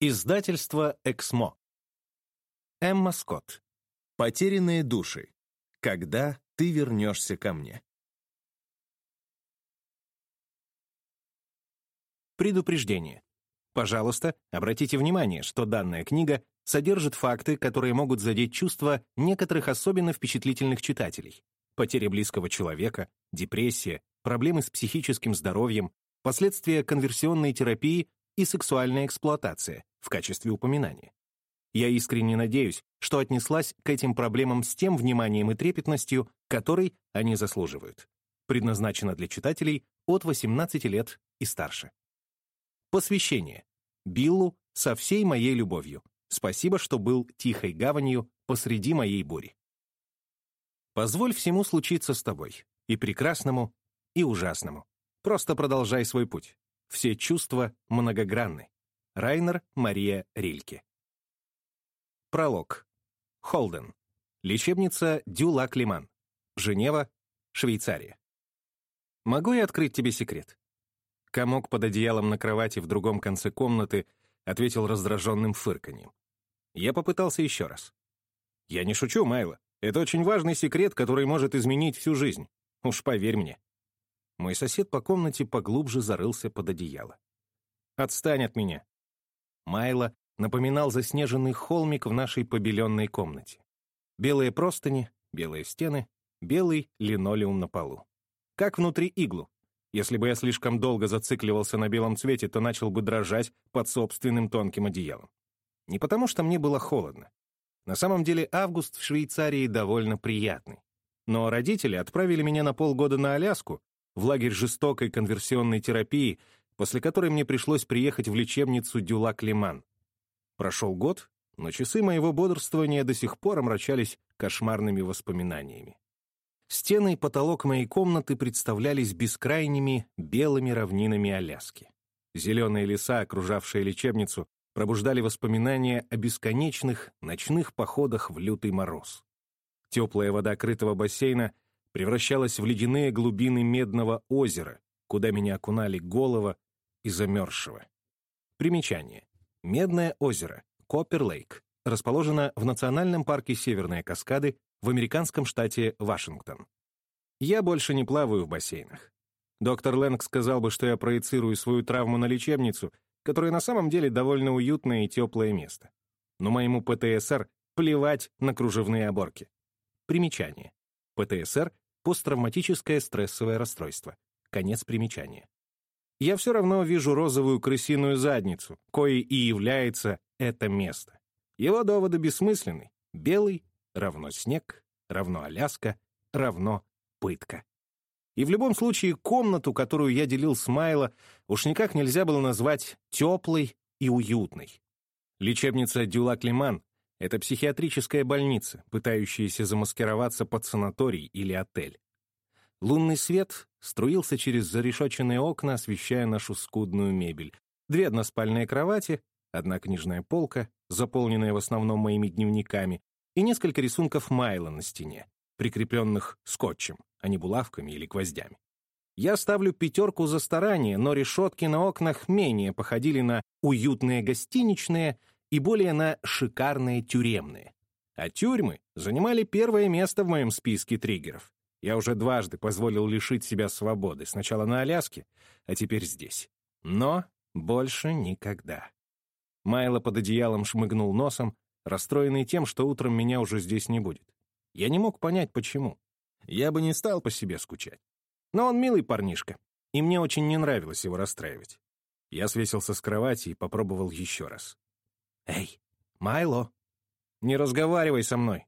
Издательство «Эксмо». Эмма Скотт. «Потерянные души. Когда ты вернешься ко мне». Предупреждение. Пожалуйста, обратите внимание, что данная книга содержит факты, которые могут задеть чувства некоторых особенно впечатлительных читателей. Потеря близкого человека, депрессия, проблемы с психическим здоровьем, последствия конверсионной терапии и сексуальная эксплуатация в качестве упоминания. Я искренне надеюсь, что отнеслась к этим проблемам с тем вниманием и трепетностью, которой они заслуживают. Предназначена для читателей от 18 лет и старше. Посвящение. Биллу со всей моей любовью. Спасибо, что был тихой гаванью посреди моей бури. Позволь всему случиться с тобой, и прекрасному, и ужасному. Просто продолжай свой путь. Все чувства многогранны. Райнер Мария Рильке. Пролог. Холден. Лечебница Дюла Климан. Женева, Швейцария. Могу я открыть тебе секрет? Комок под одеялом на кровати в другом конце комнаты ответил раздраженным фырканьем. Я попытался еще раз. Я не шучу, Майло. Это очень важный секрет, который может изменить всю жизнь. Уж поверь мне. Мой сосед по комнате поглубже зарылся под одеяло. «Отстань от меня!» Майло напоминал заснеженный холмик в нашей побеленной комнате. Белые простыни, белые стены, белый линолеум на полу. Как внутри иглу. Если бы я слишком долго зацикливался на белом цвете, то начал бы дрожать под собственным тонким одеялом. Не потому, что мне было холодно. На самом деле август в Швейцарии довольно приятный. Но родители отправили меня на полгода на Аляску, в лагерь жестокой конверсионной терапии, после которой мне пришлось приехать в лечебницу Дюлак-Лиман. Прошел год, но часы моего бодрствования до сих пор омрачались кошмарными воспоминаниями. Стены и потолок моей комнаты представлялись бескрайними белыми равнинами Аляски. Зеленые леса, окружавшие лечебницу, пробуждали воспоминания о бесконечных ночных походах в лютый мороз. Теплая вода крытого бассейна превращалась в ледяные глубины Медного озера, куда меня окунали голова и замерзшего. Примечание. Медное озеро, Коппер-Лейк, расположено в Национальном парке Северные Каскады в американском штате Вашингтон. Я больше не плаваю в бассейнах. Доктор Лэнг сказал бы, что я проецирую свою травму на лечебницу, которая на самом деле довольно уютное и теплое место. Но моему ПТСР плевать на кружевные оборки. Примечание. ПТСР — посттравматическое стрессовое расстройство. Конец примечания. Я все равно вижу розовую крысиную задницу, коей и является это место. Его доводы бессмысленны. Белый равно снег, равно Аляска, равно пытка. И в любом случае комнату, которую я делил с Майло, уж никак нельзя было назвать теплой и уютной. Лечебница Дюлак-Лиман это психиатрическая больница, пытающаяся замаскироваться под санаторий или отель. Лунный свет струился через зарешоченные окна, освещая нашу скудную мебель. Две односпальные кровати, одна книжная полка, заполненная в основном моими дневниками, и несколько рисунков Майла на стене, прикрепленных скотчем, а не булавками или гвоздями. Я ставлю пятерку за старание, но решетки на окнах менее походили на уютные гостиничные и более на шикарные тюремные. А тюрьмы занимали первое место в моем списке триггеров. Я уже дважды позволил лишить себя свободы, сначала на Аляске, а теперь здесь. Но больше никогда. Майло под одеялом шмыгнул носом, расстроенный тем, что утром меня уже здесь не будет. Я не мог понять, почему. Я бы не стал по себе скучать. Но он милый парнишка, и мне очень не нравилось его расстраивать. Я свесился с кровати и попробовал еще раз. «Эй, Майло, не разговаривай со мной.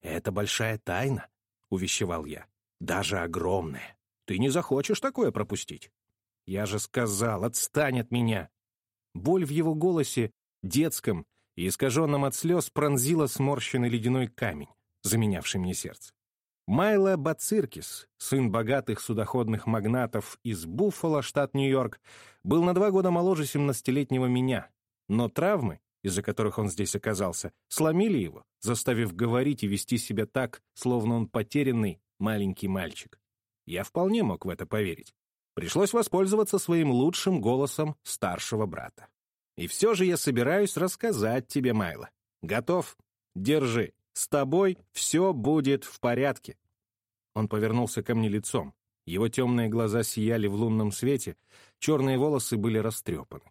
Это большая тайна», — увещевал я. «Даже огромная. Ты не захочешь такое пропустить». «Я же сказал, отстань от меня». Боль в его голосе, детском и искаженном от слез, пронзила сморщенный ледяной камень, заменявший мне сердце. Майло Бациркис, сын богатых судоходных магнатов из Буффало, штат Нью-Йорк, был на два года моложе 17-летнего меня, но травмы, из-за которых он здесь оказался, сломили его, заставив говорить и вести себя так, словно он потерянный маленький мальчик. Я вполне мог в это поверить. Пришлось воспользоваться своим лучшим голосом старшего брата. И все же я собираюсь рассказать тебе, Майло. Готов? Держи. С тобой все будет в порядке. Он повернулся ко мне лицом. Его темные глаза сияли в лунном свете, черные волосы были растрепаны.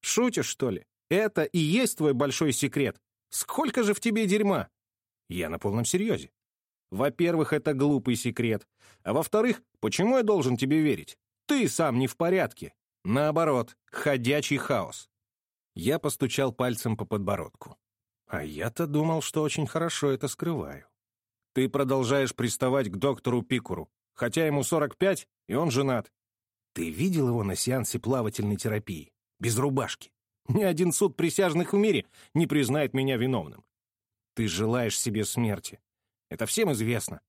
«Шутишь, что ли? Это и есть твой большой секрет? Сколько же в тебе дерьма?» Я на полном серьезе. Во-первых, это глупый секрет. А во-вторых, почему я должен тебе верить? Ты сам не в порядке. Наоборот, ходячий хаос. Я постучал пальцем по подбородку. А я-то думал, что очень хорошо это скрываю. Ты продолжаешь приставать к доктору Пикуру, хотя ему 45, и он женат. Ты видел его на сеансе плавательной терапии? Без рубашки. Ни один суд присяжных в мире не признает меня виновным. Ты желаешь себе смерти. Это всем известно.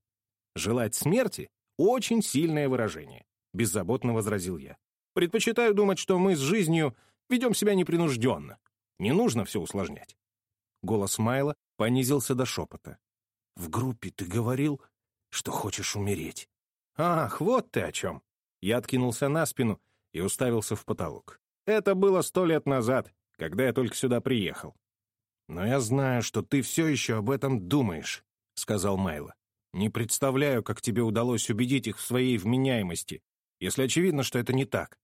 Желать смерти — очень сильное выражение, — беззаботно возразил я. Предпочитаю думать, что мы с жизнью ведем себя непринужденно. Не нужно все усложнять. Голос Майла понизился до шепота. «В группе ты говорил, что хочешь умереть». «Ах, вот ты о чем!» Я откинулся на спину и уставился в потолок. «Это было сто лет назад, когда я только сюда приехал. Но я знаю, что ты все еще об этом думаешь. — сказал Майло. «Не представляю, как тебе удалось убедить их в своей вменяемости, если очевидно, что это не так».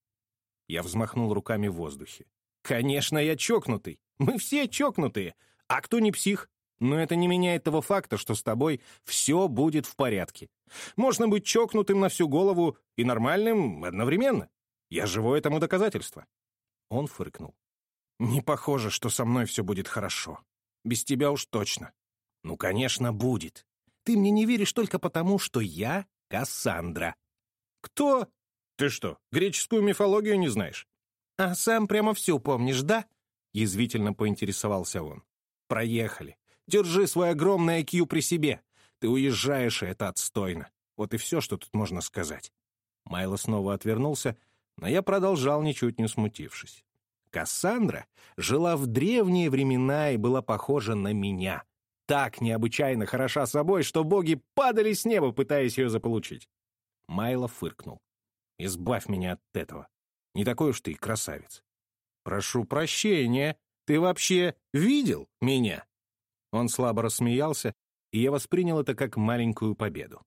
Я взмахнул руками в воздухе. «Конечно, я чокнутый. Мы все чокнутые. А кто не псих? Но это не меняет того факта, что с тобой все будет в порядке. Можно быть чокнутым на всю голову и нормальным одновременно. Я живое этому доказательство». Он фыркнул. «Не похоже, что со мной все будет хорошо. Без тебя уж точно. «Ну, конечно, будет. Ты мне не веришь только потому, что я Кассандра». «Кто? Ты что, греческую мифологию не знаешь?» «А сам прямо все помнишь, да?» — язвительно поинтересовался он. «Проехали. Держи свой огромный IQ при себе. Ты уезжаешь, и это отстойно. Вот и все, что тут можно сказать». Майло снова отвернулся, но я продолжал, ничуть не смутившись. Кассандра жила в древние времена и была похожа на меня — так необычайно хороша собой, что боги падали с неба, пытаясь ее заполучить. Майло фыркнул. «Избавь меня от этого. Не такой уж ты красавец». «Прошу прощения. Ты вообще видел меня?» Он слабо рассмеялся, и я воспринял это как маленькую победу.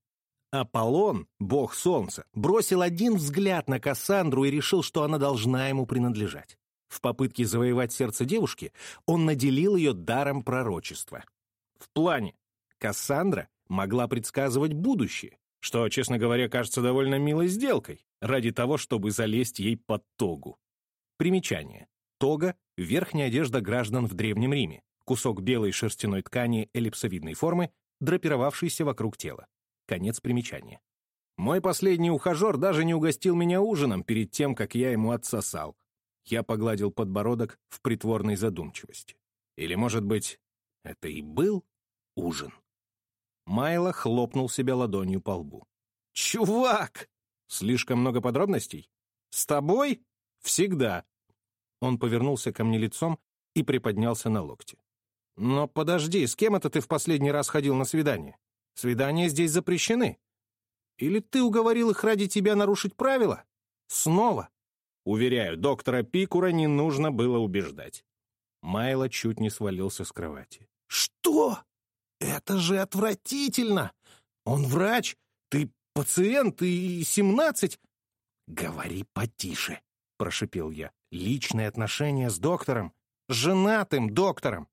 Аполлон, бог солнца, бросил один взгляд на Кассандру и решил, что она должна ему принадлежать. В попытке завоевать сердце девушки он наделил ее даром пророчества в плане. Кассандра могла предсказывать будущее, что, честно говоря, кажется довольно милой сделкой, ради того, чтобы залезть ей под тогу. Примечание. Тога — верхняя одежда граждан в Древнем Риме, кусок белой шерстяной ткани эллипсовидной формы, драпировавшийся вокруг тела. Конец примечания. Мой последний ухажер даже не угостил меня ужином перед тем, как я ему отсосал. Я погладил подбородок в притворной задумчивости. Или, может быть, это и был ужин. Майло хлопнул себя ладонью по лбу. «Чувак! Слишком много подробностей? С тобой? Всегда!» Он повернулся ко мне лицом и приподнялся на локте. «Но подожди, с кем это ты в последний раз ходил на свидание? Свидания здесь запрещены. Или ты уговорил их ради тебя нарушить правила? Снова?» Уверяю, доктора Пикура не нужно было убеждать. Майло чуть не свалился с кровати. «Что? Это же отвратительно! Он врач, ты пациент и семнадцать...» «Говори потише», — прошипел я. «Личные отношения с доктором, женатым доктором.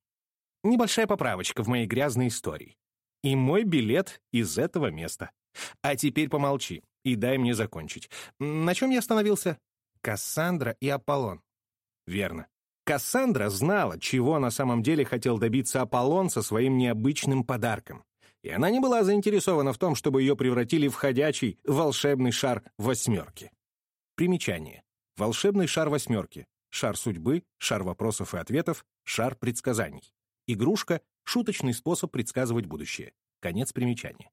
Небольшая поправочка в моей грязной истории. И мой билет из этого места. А теперь помолчи и дай мне закончить. На чем я остановился? Кассандра и Аполлон. Верно. Кассандра знала, чего на самом деле хотел добиться Аполлон со своим необычным подарком. И она не была заинтересована в том, чтобы ее превратили в ходячий волшебный шар восьмерки. Примечание. Волшебный шар восьмерки. Шар судьбы, шар вопросов и ответов, шар предсказаний. Игрушка — шуточный способ предсказывать будущее. Конец примечания.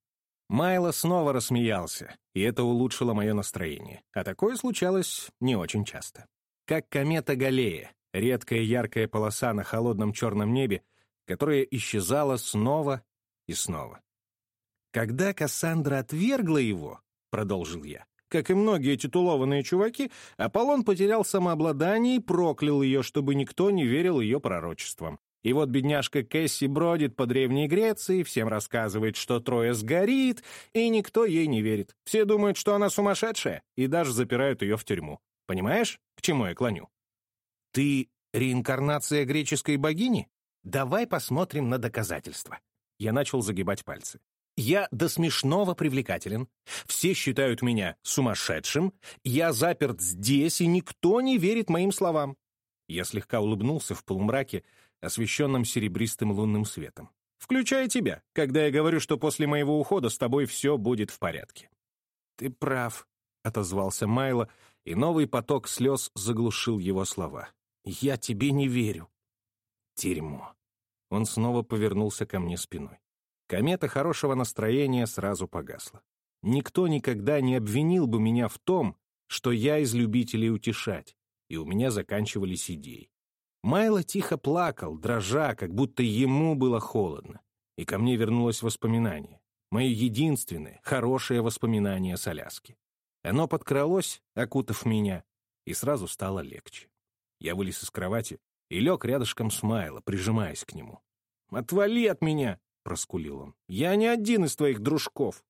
Майло снова рассмеялся, и это улучшило мое настроение. А такое случалось не очень часто. Как комета Галлея, редкая яркая полоса на холодном черном небе, которая исчезала снова и снова. «Когда Кассандра отвергла его, — продолжил я, — Как и многие титулованные чуваки, Аполлон потерял самообладание и проклял ее, чтобы никто не верил ее пророчествам. И вот бедняжка Кэсси бродит по Древней Греции, всем рассказывает, что Троя сгорит, и никто ей не верит. Все думают, что она сумасшедшая, и даже запирают ее в тюрьму. Понимаешь, к чему я клоню? Ты реинкарнация греческой богини? Давай посмотрим на доказательства. Я начал загибать пальцы. Я до смешного привлекателен. Все считают меня сумасшедшим. Я заперт здесь, и никто не верит моим словам. Я слегка улыбнулся в полумраке, освещенном серебристым лунным светом. «Включая тебя, когда я говорю, что после моего ухода с тобой все будет в порядке». «Ты прав», — отозвался Майло, и новый поток слез заглушил его слова. «Я тебе не верю». «Дерьмо». Он снова повернулся ко мне спиной. Комета хорошего настроения сразу погасла. Никто никогда не обвинил бы меня в том, что я из любителей утешать, и у меня заканчивались идеи. Майло тихо плакал, дрожа, как будто ему было холодно. И ко мне вернулось воспоминание. Мое единственное, хорошее воспоминание с Аляски. Оно подкралось, окутав меня, и сразу стало легче. Я вылез из кровати и лег рядышком с Майло, прижимаясь к нему. «Отвали от меня!» — проскулил он. «Я не один из твоих дружков!»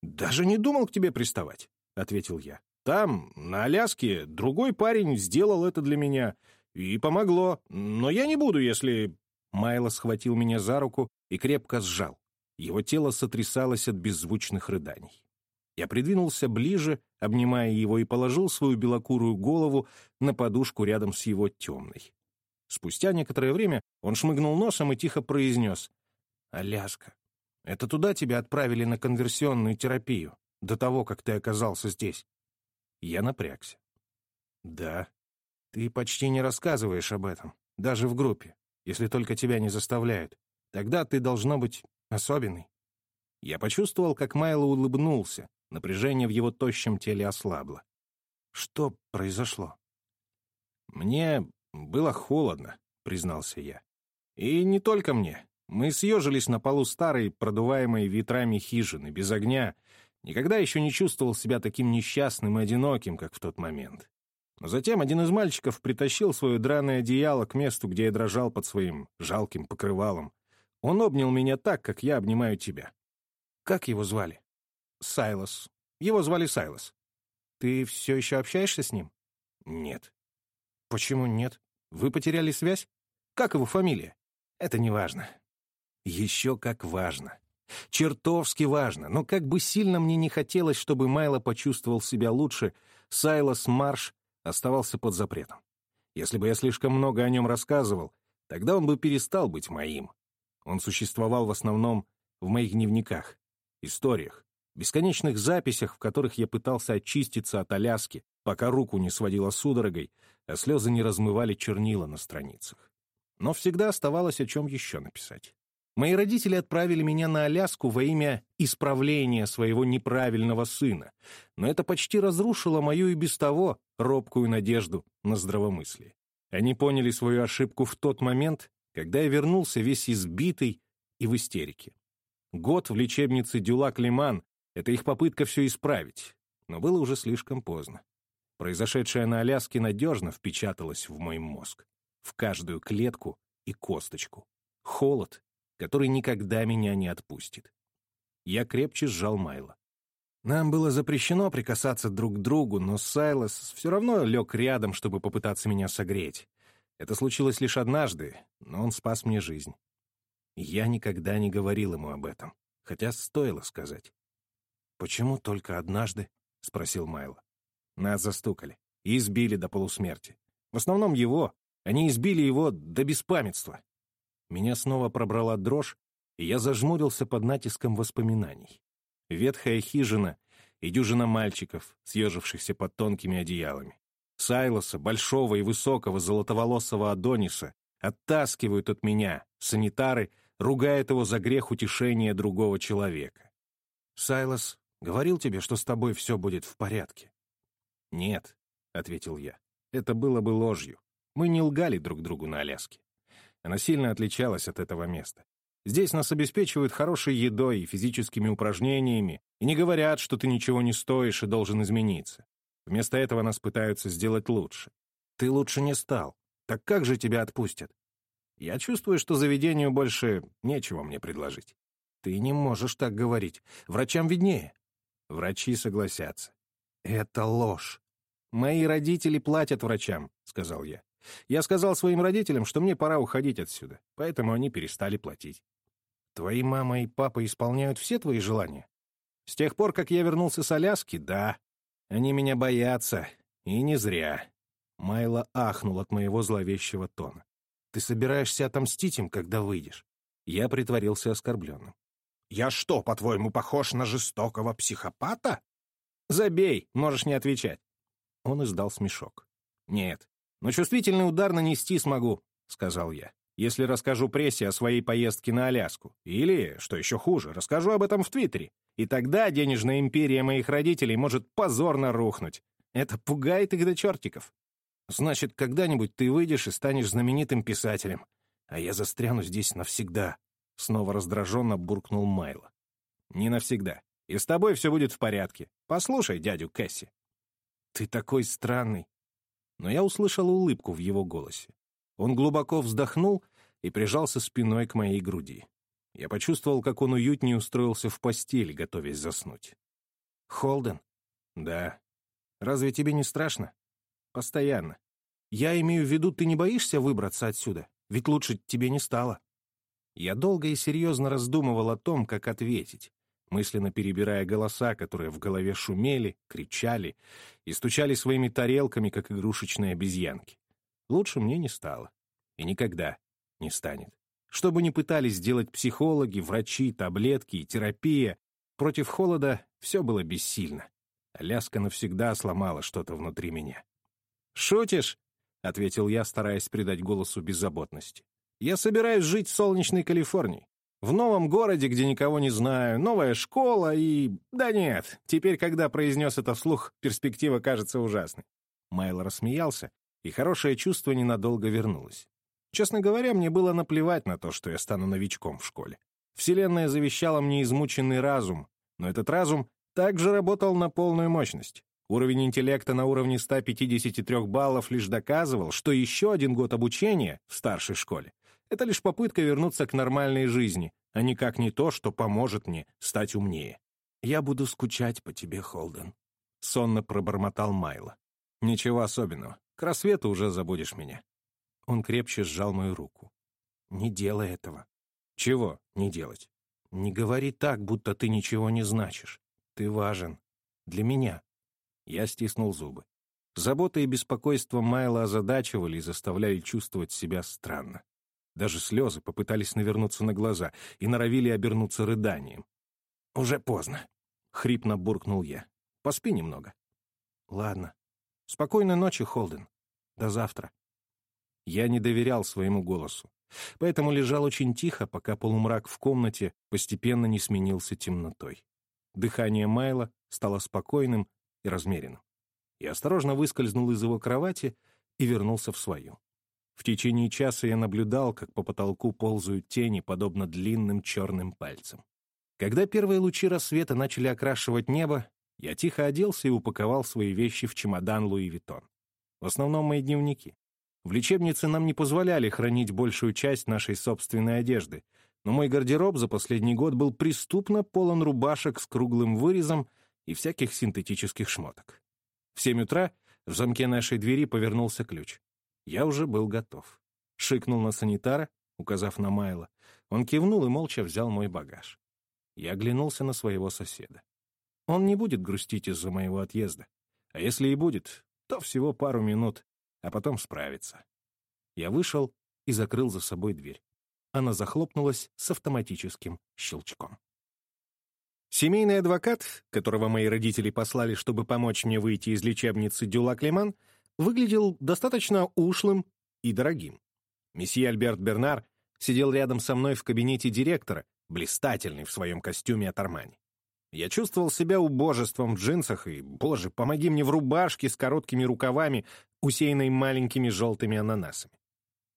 «Даже не думал к тебе приставать», — ответил я. «Там, на Аляске, другой парень сделал это для меня, и помогло. Но я не буду, если...» Майло схватил меня за руку и крепко сжал. Его тело сотрясалось от беззвучных рыданий. Я придвинулся ближе, обнимая его, и положил свою белокурую голову на подушку рядом с его темной. Спустя некоторое время он шмыгнул носом и тихо произнес. «Аляска, это туда тебя отправили на конверсионную терапию, до того, как ты оказался здесь?» Я напрягся. «Да, ты почти не рассказываешь об этом, даже в группе, если только тебя не заставляют. Тогда ты должно быть особенный. Я почувствовал, как Майло улыбнулся, напряжение в его тощем теле ослабло. Что произошло? Мне было холодно, признался я. И не только мне. Мы съежились на полу старой, продуваемой ветрами хижины, без огня. Никогда еще не чувствовал себя таким несчастным и одиноким, как в тот момент. Но затем один из мальчиков притащил свое драное одеяло к месту, где я дрожал под своим жалким покрывалом. Он обнял меня так, как я обнимаю тебя. Как его звали? Сайлос. Его звали Сайлос. Ты все еще общаешься с ним? Нет. Почему нет? Вы потеряли связь? Как его фамилия? Это не важно. Еще как важно. Чертовски важно, но как бы сильно мне не хотелось, чтобы Майло почувствовал себя лучше, Сайлос Марш оставался под запретом. Если бы я слишком много о нем рассказывал, тогда он бы перестал быть моим. Он существовал в основном в моих дневниках, историях, бесконечных записях, в которых я пытался очиститься от Аляски, пока руку не сводила судорогой, а слезы не размывали чернила на страницах. Но всегда оставалось о чем еще написать. Мои родители отправили меня на Аляску во имя исправления своего неправильного сына, но это почти разрушило мою и без того робкую надежду на здравомыслие. Они поняли свою ошибку в тот момент, когда я вернулся весь избитый и в истерике. Год в лечебнице Дюлак-Лиман — это их попытка все исправить, но было уже слишком поздно. Произошедшее на Аляске надежно впечаталось в мой мозг, в каждую клетку и косточку. Холод который никогда меня не отпустит. Я крепче сжал Майла. Нам было запрещено прикасаться друг к другу, но Сайлос все равно лег рядом, чтобы попытаться меня согреть. Это случилось лишь однажды, но он спас мне жизнь. Я никогда не говорил ему об этом, хотя стоило сказать. «Почему только однажды?» — спросил Майло. Нас застукали и избили до полусмерти. В основном его. Они избили его до беспамятства. Меня снова пробрала дрожь, и я зажмурился под натиском воспоминаний. Ветхая хижина и дюжина мальчиков, съежившихся под тонкими одеялами. Сайлоса, большого и высокого золотоволосого Адониса, оттаскивают от меня, санитары, ругают его за грех утешения другого человека. «Сайлос говорил тебе, что с тобой все будет в порядке?» «Нет», — ответил я, — «это было бы ложью. Мы не лгали друг другу на Аляске. Она сильно отличалась от этого места. Здесь нас обеспечивают хорошей едой и физическими упражнениями, и не говорят, что ты ничего не стоишь и должен измениться. Вместо этого нас пытаются сделать лучше. Ты лучше не стал. Так как же тебя отпустят? Я чувствую, что заведению больше нечего мне предложить. Ты не можешь так говорить. Врачам виднее. Врачи согласятся. Это ложь. Мои родители платят врачам, сказал я. Я сказал своим родителям, что мне пора уходить отсюда, поэтому они перестали платить. Твои мама и папа исполняют все твои желания? С тех пор, как я вернулся с Аляски, да. Они меня боятся, и не зря. Майла ахнул от моего зловещего тона. Ты собираешься отомстить им, когда выйдешь? Я притворился оскорбленным. Я что, по-твоему, похож на жестокого психопата? Забей, можешь не отвечать. Он издал смешок. Нет, но чувствительный удар нанести смогу, сказал я если расскажу прессе о своей поездке на Аляску. Или, что еще хуже, расскажу об этом в Твиттере. И тогда денежная империя моих родителей может позорно рухнуть. Это пугает их до чертиков. Значит, когда-нибудь ты выйдешь и станешь знаменитым писателем. А я застряну здесь навсегда. Снова раздраженно буркнул Майло. Не навсегда. И с тобой все будет в порядке. Послушай дядю Кэсси. Ты такой странный. Но я услышал улыбку в его голосе. Он глубоко вздохнул и прижался спиной к моей груди. Я почувствовал, как он уютнее устроился в постели, готовясь заснуть. «Холден?» «Да». «Разве тебе не страшно?» «Постоянно. Я имею в виду, ты не боишься выбраться отсюда? Ведь лучше тебе не стало». Я долго и серьезно раздумывал о том, как ответить, мысленно перебирая голоса, которые в голове шумели, кричали и стучали своими тарелками, как игрушечные обезьянки. Лучше мне не стало. И никогда не станет. Что бы ни пытались сделать психологи, врачи, таблетки и терапия, против холода все было бессильно. Аляска навсегда сломала что-то внутри меня. «Шутишь?» — ответил я, стараясь придать голосу беззаботности. «Я собираюсь жить в солнечной Калифорнии. В новом городе, где никого не знаю, новая школа и... Да нет, теперь, когда произнес это вслух, перспектива кажется ужасной». Майл рассмеялся, и хорошее чувство ненадолго вернулось. Честно говоря, мне было наплевать на то, что я стану новичком в школе. Вселенная завещала мне измученный разум, но этот разум также работал на полную мощность. Уровень интеллекта на уровне 153 баллов лишь доказывал, что еще один год обучения в старшей школе — это лишь попытка вернуться к нормальной жизни, а никак не то, что поможет мне стать умнее. «Я буду скучать по тебе, Холден», — сонно пробормотал Майло. «Ничего особенного. К рассвету уже забудешь меня. Он крепче сжал мою руку. «Не делай этого». «Чего не делать?» «Не говори так, будто ты ничего не значишь. Ты важен. Для меня». Я стиснул зубы. Забота и беспокойство Майла озадачивали и заставляли чувствовать себя странно. Даже слезы попытались навернуться на глаза и норовили обернуться рыданием. «Уже поздно», — хрипно буркнул я. «Поспи немного». «Ладно. Спокойной ночи, Холден. До завтра». Я не доверял своему голосу, поэтому лежал очень тихо, пока полумрак в комнате постепенно не сменился темнотой. Дыхание Майла стало спокойным и размеренным. Я осторожно выскользнул из его кровати и вернулся в свою. В течение часа я наблюдал, как по потолку ползают тени, подобно длинным черным пальцам. Когда первые лучи рассвета начали окрашивать небо, я тихо оделся и упаковал свои вещи в чемодан Луи Виттон. В основном мои дневники. В лечебнице нам не позволяли хранить большую часть нашей собственной одежды, но мой гардероб за последний год был преступно полон рубашек с круглым вырезом и всяких синтетических шмоток. В семь утра в замке нашей двери повернулся ключ. Я уже был готов. Шикнул на санитара, указав на Майла. Он кивнул и молча взял мой багаж. Я оглянулся на своего соседа. Он не будет грустить из-за моего отъезда. А если и будет, то всего пару минут, а потом справиться. Я вышел и закрыл за собой дверь. Она захлопнулась с автоматическим щелчком. Семейный адвокат, которого мои родители послали, чтобы помочь мне выйти из лечебницы Дюла-Клеман, выглядел достаточно ушлым и дорогим. Месье Альберт Бернар сидел рядом со мной в кабинете директора, блистательный в своем костюме от Армани. Я чувствовал себя убожеством в джинсах и, боже, помоги мне в рубашке с короткими рукавами, усеянной маленькими желтыми ананасами.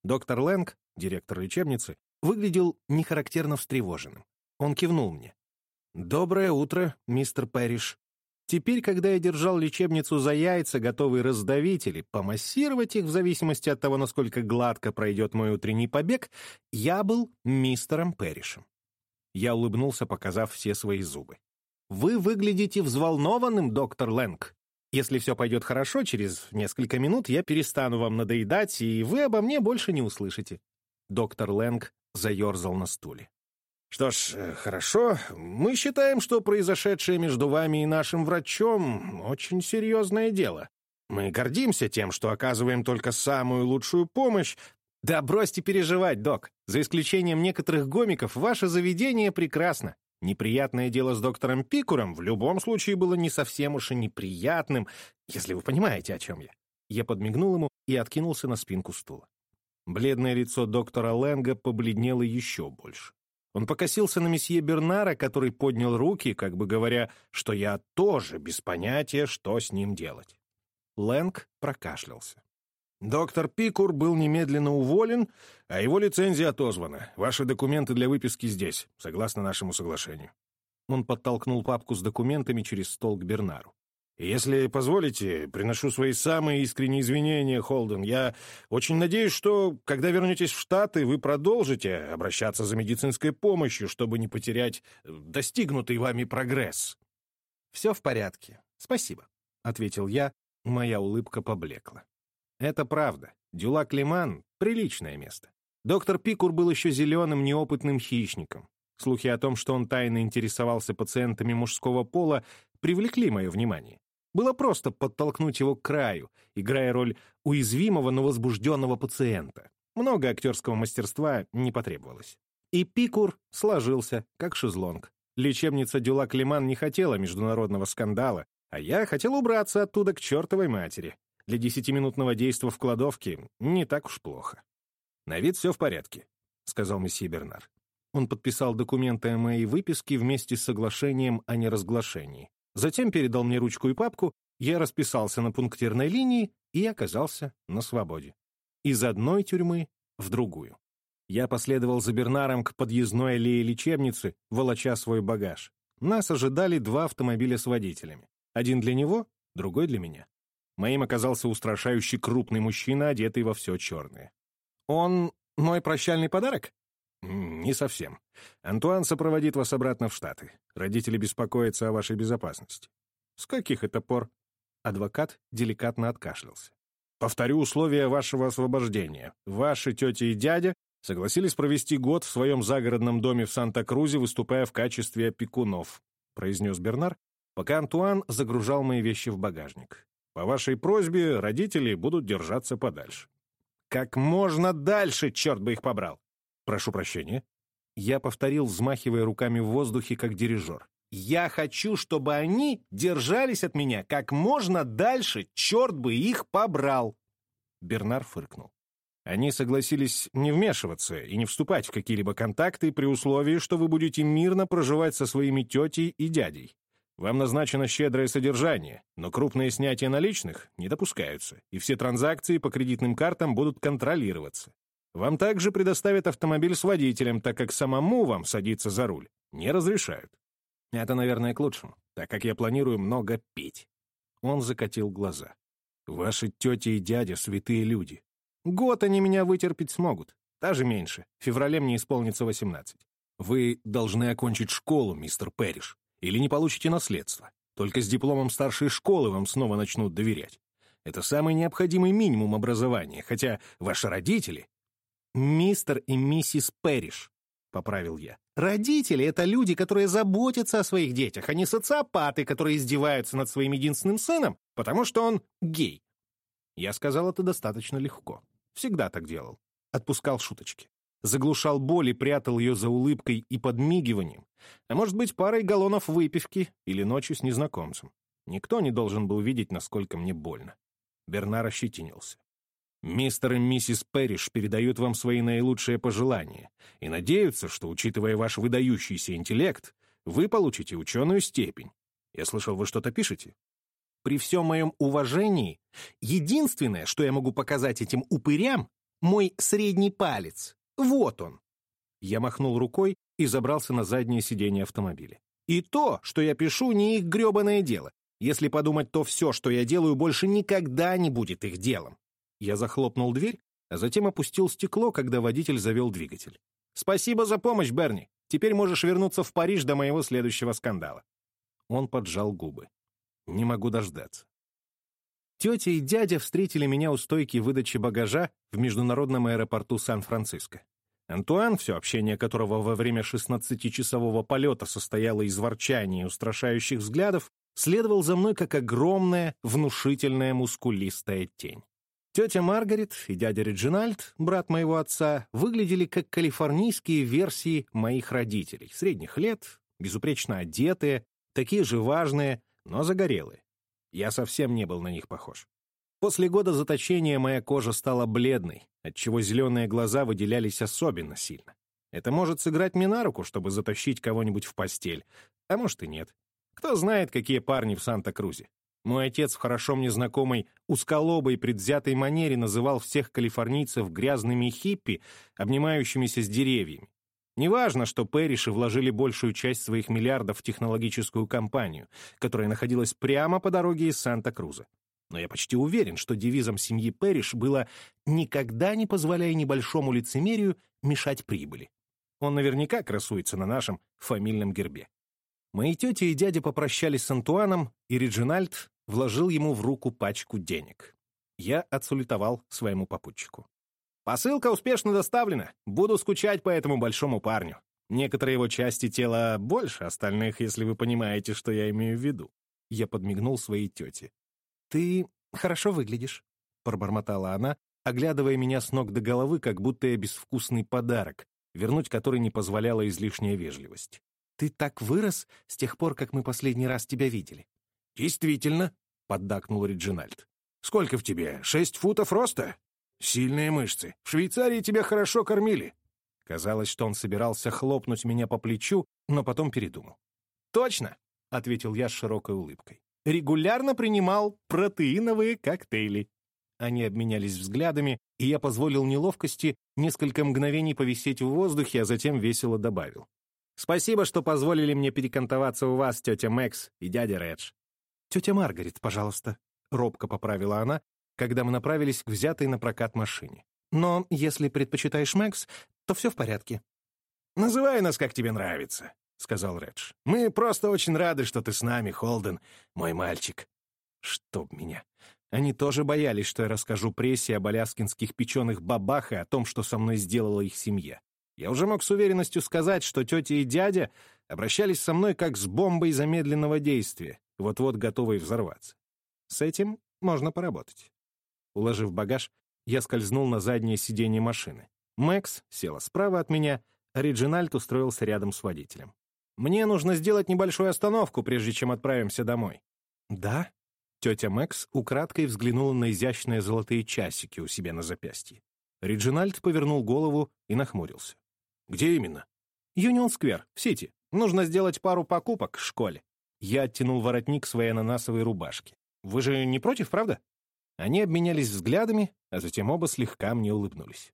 Доктор Лэнг, директор лечебницы, выглядел нехарактерно встревоженным. Он кивнул мне. «Доброе утро, мистер Пэриш. Теперь, когда я держал лечебницу за яйца, готовый раздавить или помассировать их в зависимости от того, насколько гладко пройдет мой утренний побег, я был мистером Пэришем. Я улыбнулся, показав все свои зубы. «Вы выглядите взволнованным, доктор Лэнг. Если все пойдет хорошо, через несколько минут я перестану вам надоедать, и вы обо мне больше не услышите». Доктор Лэнг заерзал на стуле. Что ж, э, хорошо. Мы считаем, что произошедшее между вами и нашим врачом — очень серьезное дело. Мы гордимся тем, что оказываем только самую лучшую помощь. Да бросьте переживать, док. За исключением некоторых гомиков, ваше заведение прекрасно. Неприятное дело с доктором Пикуром в любом случае было не совсем уж и неприятным, если вы понимаете, о чем я. Я подмигнул ему и откинулся на спинку стула. Бледное лицо доктора Лэнга побледнело еще больше. Он покосился на месье Бернара, который поднял руки, как бы говоря, что я тоже без понятия, что с ним делать. Лэнг прокашлялся. «Доктор Пикур был немедленно уволен, а его лицензия отозвана. Ваши документы для выписки здесь, согласно нашему соглашению». Он подтолкнул папку с документами через стол к Бернару. Если позволите, приношу свои самые искренние извинения, Холден. Я очень надеюсь, что, когда вернетесь в Штаты, вы продолжите обращаться за медицинской помощью, чтобы не потерять э, достигнутый вами прогресс. «Все в порядке. Спасибо», — ответил я. Моя улыбка поблекла. Это правда. Дюлак-Лиман — приличное место. Доктор Пикур был еще зеленым, неопытным хищником. Слухи о том, что он тайно интересовался пациентами мужского пола, привлекли мое внимание. Было просто подтолкнуть его к краю, играя роль уязвимого, но возбужденного пациента. Много актерского мастерства не потребовалось. И Пикур сложился, как шезлонг. Лечебница Дюлак-Лиман не хотела международного скандала, а я хотел убраться оттуда к чертовой матери. Для десятиминутного действа в кладовке не так уж плохо. «На вид все в порядке», — сказал месье Бернар. Он подписал документы о моей выписке вместе с соглашением о неразглашении. Затем передал мне ручку и папку, я расписался на пунктирной линии и оказался на свободе. Из одной тюрьмы в другую. Я последовал за Бернаром к подъездной аллее лечебницы, волоча свой багаж. Нас ожидали два автомобиля с водителями. Один для него, другой для меня. Моим оказался устрашающий крупный мужчина, одетый во все черное. «Он мой прощальный подарок?» «Не совсем. Антуан сопроводит вас обратно в Штаты. Родители беспокоятся о вашей безопасности». «С каких это пор?» Адвокат деликатно откашлялся. «Повторю условия вашего освобождения. Ваши тетя и дядя согласились провести год в своем загородном доме в Санта-Крузе, выступая в качестве опекунов», произнес Бернар, пока Антуан загружал мои вещи в багажник. «По вашей просьбе родители будут держаться подальше». «Как можно дальше, черт бы их побрал!» «Прошу прощения». Я повторил, взмахивая руками в воздухе, как дирижер. «Я хочу, чтобы они держались от меня как можно дальше, черт бы их побрал!» Бернар фыркнул. Они согласились не вмешиваться и не вступать в какие-либо контакты при условии, что вы будете мирно проживать со своими тетей и дядей. Вам назначено щедрое содержание, но крупные снятия наличных не допускаются, и все транзакции по кредитным картам будут контролироваться. Вам также предоставят автомобиль с водителем, так как самому вам садиться за руль не разрешают. Это, наверное, к лучшему, так как я планирую много пить. Он закатил глаза. Ваши тети и дядя — святые люди. Год они меня вытерпеть смогут, даже меньше. В феврале мне исполнится 18. Вы должны окончить школу, мистер Пэриш, или не получите наследство. Только с дипломом старшей школы вам снова начнут доверять. Это самый необходимый минимум образования, хотя ваши родители «Мистер и миссис Пэриш», — поправил я. «Родители — это люди, которые заботятся о своих детях, а не социопаты, которые издеваются над своим единственным сыном, потому что он гей». Я сказал это достаточно легко. Всегда так делал. Отпускал шуточки. Заглушал боль и прятал ее за улыбкой и подмигиванием, а может быть, парой галлонов выпивки или ночью с незнакомцем. Никто не должен был видеть, насколько мне больно. Бернар ощетинился. Мистер и миссис Перриш передают вам свои наилучшие пожелания и надеются, что, учитывая ваш выдающийся интеллект, вы получите ученую степень. Я слышал, вы что-то пишете? При всем моем уважении, единственное, что я могу показать этим упырям, мой средний палец. Вот он. Я махнул рукой и забрался на заднее сиденье автомобиля. И то, что я пишу, не их гребаное дело. Если подумать, то все, что я делаю, больше никогда не будет их делом. Я захлопнул дверь, а затем опустил стекло, когда водитель завел двигатель. «Спасибо за помощь, Берни. Теперь можешь вернуться в Париж до моего следующего скандала». Он поджал губы. «Не могу дождаться». Тетя и дядя встретили меня у стойки выдачи багажа в международном аэропорту Сан-Франциско. Антуан, все общение которого во время 16-часового полета состояло из ворчания и устрашающих взглядов, следовал за мной как огромная, внушительная, мускулистая тень. Тетя Маргарет и дядя Реджинальд, брат моего отца, выглядели как калифорнийские версии моих родителей, средних лет, безупречно одетые, такие же важные, но загорелые. Я совсем не был на них похож. После года заточения моя кожа стала бледной, отчего зеленые глаза выделялись особенно сильно. Это может сыграть мне на руку, чтобы затащить кого-нибудь в постель, а может и нет. Кто знает, какие парни в Санта-Крузе. Мой отец в хорошо мне знакомой узколобой предвзятой манере называл всех калифорнийцев грязными хиппи, обнимающимися с деревьями. Неважно, что Пэриши вложили большую часть своих миллиардов в технологическую компанию, которая находилась прямо по дороге из Санта-Круза. Но я почти уверен, что девизом семьи Пэриш было «никогда не позволяя небольшому лицемерию мешать прибыли». Он наверняка красуется на нашем фамильном гербе. Мои тети и дядя попрощались с Антуаном, и Реджинальд вложил ему в руку пачку денег. Я отсулетовал своему попутчику. «Посылка успешно доставлена. Буду скучать по этому большому парню. Некоторые его части тела больше остальных, если вы понимаете, что я имею в виду». Я подмигнул своей тете. «Ты хорошо выглядишь», — пробормотала она, оглядывая меня с ног до головы, как будто я безвкусный подарок, вернуть который не позволяла излишняя вежливость. «Ты так вырос с тех пор, как мы последний раз тебя видели». «Действительно», — поддакнул Реджинальд. «Сколько в тебе? Шесть футов роста? Сильные мышцы. В Швейцарии тебя хорошо кормили». Казалось, что он собирался хлопнуть меня по плечу, но потом передумал. «Точно», — ответил я с широкой улыбкой. «Регулярно принимал протеиновые коктейли». Они обменялись взглядами, и я позволил неловкости несколько мгновений повисеть в воздухе, а затем весело добавил. «Спасибо, что позволили мне перекантоваться у вас, тетя Мэкс и дядя Редж. «Тетя Маргарет, пожалуйста», — робко поправила она, когда мы направились к взятой на прокат машине. «Но если предпочитаешь Мэкс, то все в порядке». «Называй нас, как тебе нравится», — сказал Редж. «Мы просто очень рады, что ты с нами, Холден, мой мальчик». Чтоб меня. Они тоже боялись, что я расскажу прессе об аляскинских печеных бабах и о том, что со мной сделала их семья. Я уже мог с уверенностью сказать, что тетя и дядя обращались со мной как с бомбой замедленного действия, вот-вот готовой взорваться. С этим можно поработать. Уложив багаж, я скользнул на заднее сиденье машины. Мэкс села справа от меня, а Реджинальд устроился рядом с водителем. «Мне нужно сделать небольшую остановку, прежде чем отправимся домой». «Да?» Тетя Мэкс украдкой взглянула на изящные золотые часики у себя на запястье. Реджинальд повернул голову и нахмурился. «Где именно?» «Юнион-сквер, в Сити. Нужно сделать пару покупок в школе». Я оттянул воротник своей ананасовой рубашки. «Вы же не против, правда?» Они обменялись взглядами, а затем оба слегка мне улыбнулись.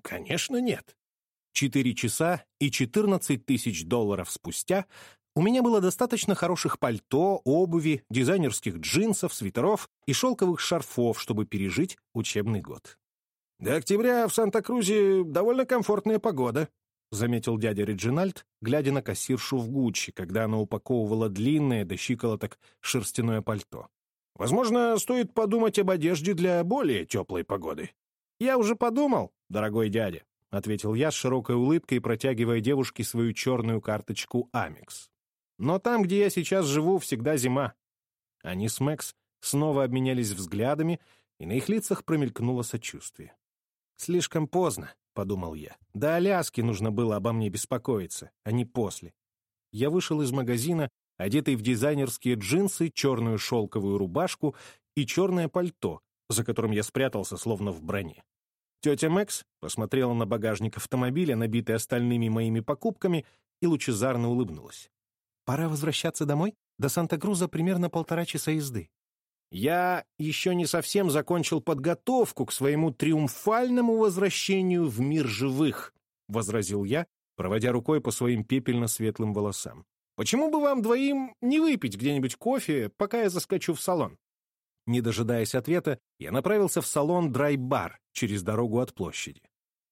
«Конечно нет». Четыре часа и четырнадцать тысяч долларов спустя у меня было достаточно хороших пальто, обуви, дизайнерских джинсов, свитеров и шелковых шарфов, чтобы пережить учебный год. «До октября в Санта-Крузе довольно комфортная погода», — заметил дядя Реджинальд, глядя на кассиршу в Гуччи, когда она упаковывала длинное до щиколоток шерстяное пальто. «Возможно, стоит подумать об одежде для более теплой погоды». «Я уже подумал, дорогой дядя», — ответил я с широкой улыбкой, протягивая девушке свою черную карточку Амикс. «Но там, где я сейчас живу, всегда зима». Они с Мэкс снова обменялись взглядами, и на их лицах промелькнуло сочувствие. «Слишком поздно», — подумал я. «До Аляски нужно было обо мне беспокоиться, а не после». Я вышел из магазина, одетый в дизайнерские джинсы, черную шелковую рубашку и черное пальто, за которым я спрятался, словно в броне. Тетя Мэкс посмотрела на багажник автомобиля, набитый остальными моими покупками, и лучезарно улыбнулась. «Пора возвращаться домой? До Санта-Круза примерно полтора часа езды. Я еще не совсем закончил подготовку к своему триумфальному возвращению в мир живых, — возразил я, проводя рукой по своим пепельно-светлым волосам. «Почему бы вам двоим не выпить где-нибудь кофе, пока я заскочу в салон?» Не дожидаясь ответа, я направился в салон «Драй-бар» через дорогу от площади.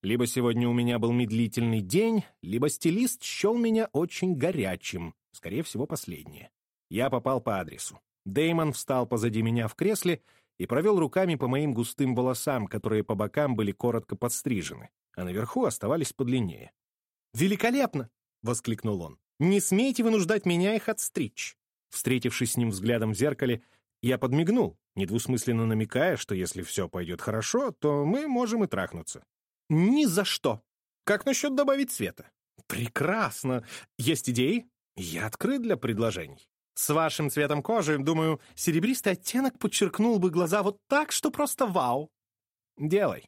Либо сегодня у меня был медлительный день, либо стилист счел меня очень горячим, скорее всего, последнее. Я попал по адресу. Деймон встал позади меня в кресле и провел руками по моим густым волосам, которые по бокам были коротко подстрижены, а наверху оставались подлиннее. «Великолепно!» — воскликнул он. «Не смейте вынуждать меня их отстричь!» Встретившись с ним взглядом в зеркале, я подмигнул, недвусмысленно намекая, что если все пойдет хорошо, то мы можем и трахнуться. «Ни за что!» «Как насчет добавить цвета?» «Прекрасно! Есть идеи?» «Я открыт для предложений». С вашим цветом кожи, думаю, серебристый оттенок подчеркнул бы глаза вот так, что просто вау. Делай.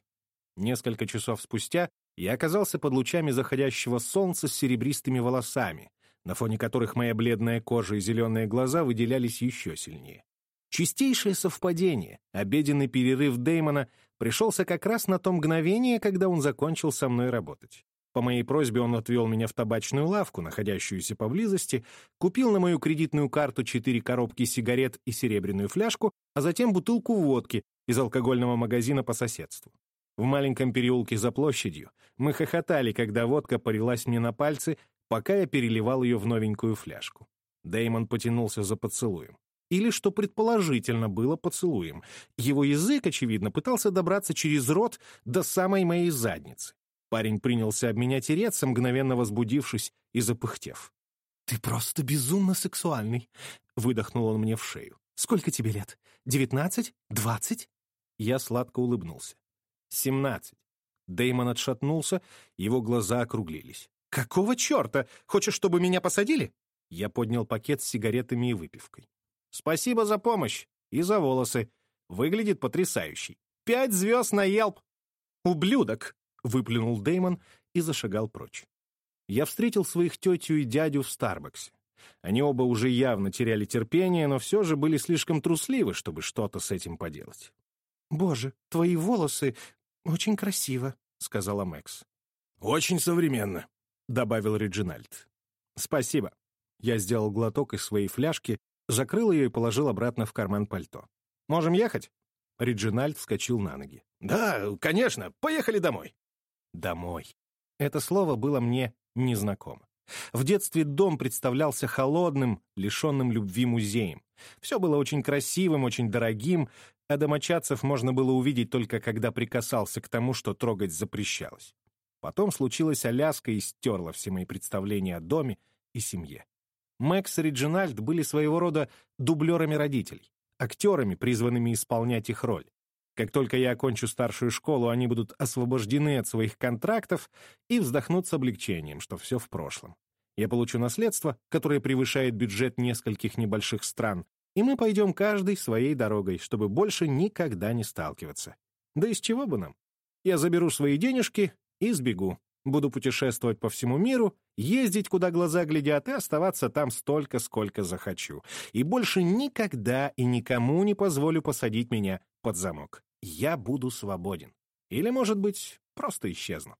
Несколько часов спустя я оказался под лучами заходящего солнца с серебристыми волосами, на фоне которых моя бледная кожа и зеленые глаза выделялись еще сильнее. Чистейшее совпадение. Обеденный перерыв Дэймона пришелся как раз на то мгновение, когда он закончил со мной работать. По моей просьбе он отвел меня в табачную лавку, находящуюся поблизости, купил на мою кредитную карту четыре коробки сигарет и серебряную фляжку, а затем бутылку водки из алкогольного магазина по соседству. В маленьком переулке за площадью мы хохотали, когда водка полилась мне на пальцы, пока я переливал ее в новенькую фляжку. Дэймон потянулся за поцелуем. Или, что предположительно было поцелуем. Его язык, очевидно, пытался добраться через рот до самой моей задницы. Парень принялся об меня тереться, мгновенно возбудившись и запыхтев. «Ты просто безумно сексуальный», — выдохнул он мне в шею. «Сколько тебе лет? Девятнадцать? Двадцать?» Я сладко улыбнулся. «Семнадцать». Дэймон отшатнулся, его глаза округлились. «Какого черта? Хочешь, чтобы меня посадили?» Я поднял пакет с сигаретами и выпивкой. «Спасибо за помощь и за волосы. Выглядит потрясающий. Пять звезд на Елп!» «Ублюдок!» — выплюнул Деймон и зашагал прочь. Я встретил своих тетю и дядю в Старбаксе. Они оба уже явно теряли терпение, но все же были слишком трусливы, чтобы что-то с этим поделать. «Боже, твои волосы очень красиво», — сказала Мэкс. «Очень современно», — добавил Реджинальд. «Спасибо». Я сделал глоток из своей фляжки, закрыл ее и положил обратно в карман пальто. «Можем ехать?» Реджинальд вскочил на ноги. «Да, конечно. Поехали домой» домой. Это слово было мне незнакомо. В детстве дом представлялся холодным, лишенным любви музеем. Все было очень красивым, очень дорогим, а домочадцев можно было увидеть только когда прикасался к тому, что трогать запрещалось. Потом случилась Аляска и стерла все мои представления о доме и семье. Мэкс и Реджинальд были своего рода дублерами родителей, актерами, призванными исполнять их роль. Как только я окончу старшую школу, они будут освобождены от своих контрактов и вздохнут с облегчением, что все в прошлом. Я получу наследство, которое превышает бюджет нескольких небольших стран, и мы пойдем каждой своей дорогой, чтобы больше никогда не сталкиваться. Да из чего бы нам? Я заберу свои денежки и сбегу. Буду путешествовать по всему миру, ездить, куда глаза глядят, и оставаться там столько, сколько захочу. И больше никогда и никому не позволю посадить меня под замок. Я буду свободен. Или, может быть, просто исчезну.